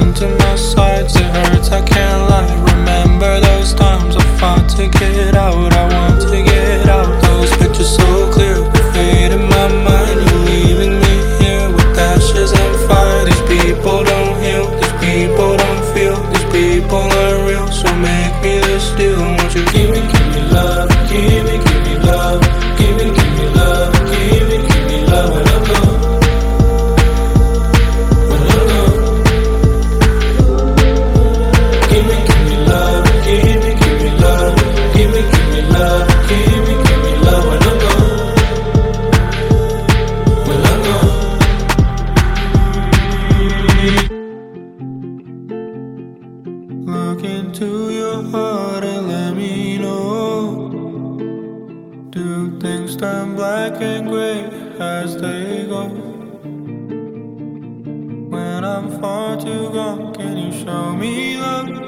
cling to my sides, it hurts, I can't lie. Remember those times I fought to get. turn black and gray as they go. When I'm far too gone, can you show me love?